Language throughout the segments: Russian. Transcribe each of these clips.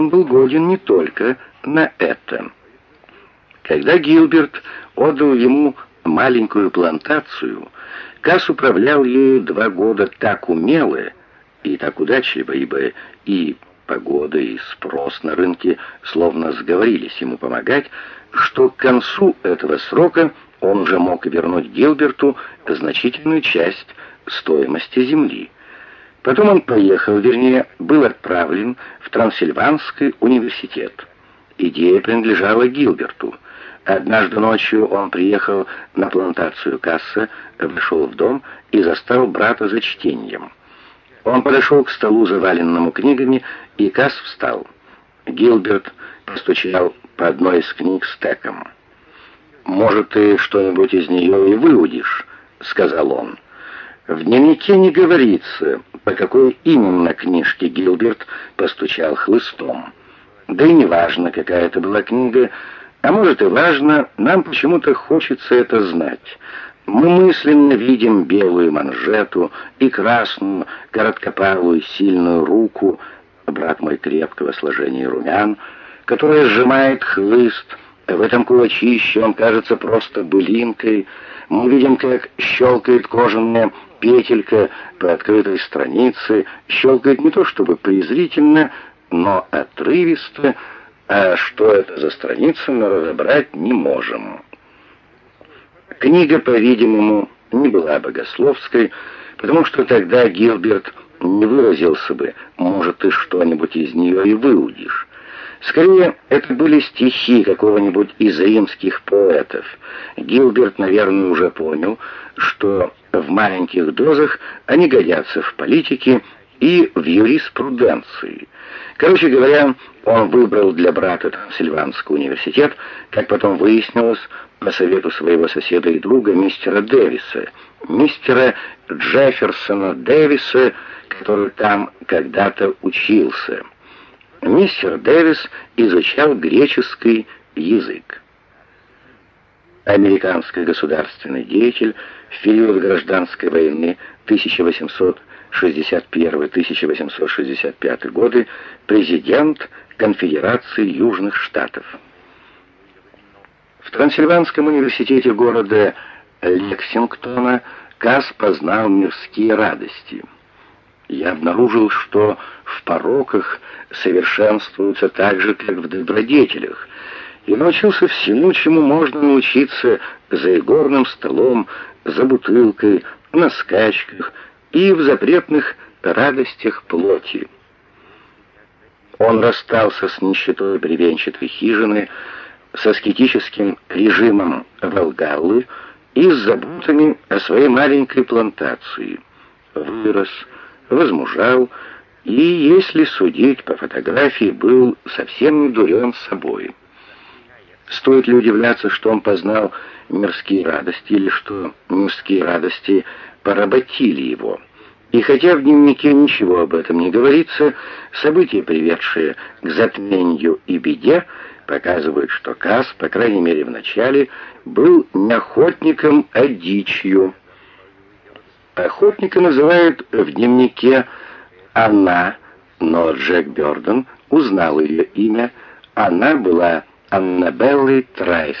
он был годен не только на это. Когда Гилберт отдал ему маленькую плантацию, Касс управлял ею два года так умело и так удачливо, ибо и погода, и спрос на рынке словно сговорились ему помогать, что к концу этого срока он уже мог вернуть Гилберту значительную часть стоимости земли. Потом он поехал, вернее, был отправлен в Трансильванский университет. Идея принадлежала Гилберту — Однажды ночью он приехал на плантацию Касса, вошел в дом и застал брата за чтением. Он подошел к столу, заваленному книгами, и Касс встал. Гилберт постучал по одной из книг стеком. «Может, ты что-нибудь из нее и выудишь?» — сказал он. В дневнике не говорится, по какой именно книжке Гилберт постучал хлыстом. Да и неважно, какая это была книга, а может и важно, нам почему-то хочется это знать. Мы мысленно видим белую манжету и красную, короткопалую, сильную руку, брат мой крепкого сложения румян, которая сжимает хлыст. В этом кулачище он кажется просто былинкой. Мы видим, как щелкает кожаная петелька по открытой странице, щелкает не то чтобы презрительно, но отрывисто, а что это за страница, мы разобрать не можем. Книга, по-видимому, не была богословской, потому что тогда Гилберт не выразился бы, может, ты что-нибудь из нее и выудишь. Скорее, это были стихи какого-нибудь из римских поэтов. Гилберт, наверное, уже понял, что в маленьких дозах они годятся в политике и в юриспруденции. Короче говоря, он выбрал для брата Сильванский университет, как потом выяснилось, по совету своего соседа и друга, мистера Дэвиса, мистера Джефферсона Дэвиса, который там когда-то учился. Мистер Дэвис изучал греческий язык. Американский государственный деятель в период гражданской войны 1800 1861-1865 годы, президент Конфедерации Южных Штатов. В Трансильванском университете города Лексингтона Касс познал мирские радости. Я обнаружил, что в пороках совершенствуются так же, как в добродетелях, и научился всему, чему можно научиться за игорным столом, за бутылкой, на скачках, и в запретных радостях плоти. Он расстался с нищетой бревенчатой хижины, с аскетическим режимом Волгаллы и с заботами о своей маленькой плантации. Вырос, возмужал и, если судить по фотографии, был совсем не дурен собой. Стоит ли удивляться, что он познал мирские радости, или что мирские радости поработили его. И хотя в дневнике ничего об этом не говорится, события, приведшие к затмению и беде, показывают, что Касс, по крайней мере в начале, был не охотником, а дичью. Охотника называют в дневнике «она», но Джек Бёрден узнал ее имя. Она была Аннабеллой Трайс,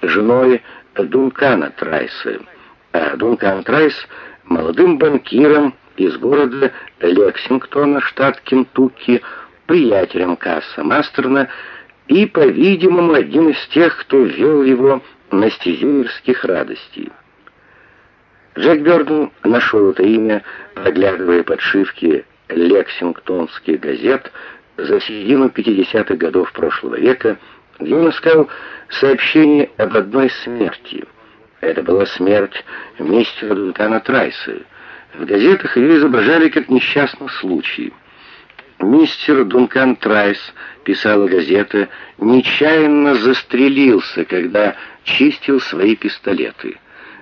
женой Дункана Трайса а Дункан Трайс молодым банкиром из города Лексингтона, штат Кентукки, приятелем Касса Мастерна и, по-видимому, один из тех, кто ввел его на стезю радостей. Джек Бёрден нашел это имя, проглядывая подшивки лексингтонских газет за середину 50-х годов прошлого века, где он искал сообщение об одной смерти — это была смерть мистера Дункана Трайса. В газетах ее изображали как несчастный случай. Мистер Дункан Трайс, писала газета, нечаянно застрелился, когда чистил свои пистолеты.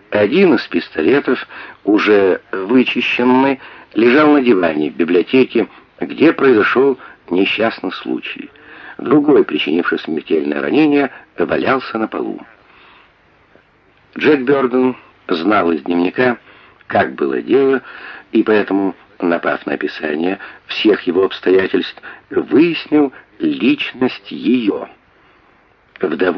Один из пистолетов, уже вычищенный, лежал на диване в библиотеке, где произошел несчастный случай. Другой, причинивший смертельное ранение, валялся на полу. Джек Бёрден знал из дневника, как было дело, и поэтому, напав на описание всех его обстоятельств, выяснил, личность ее. Вдовой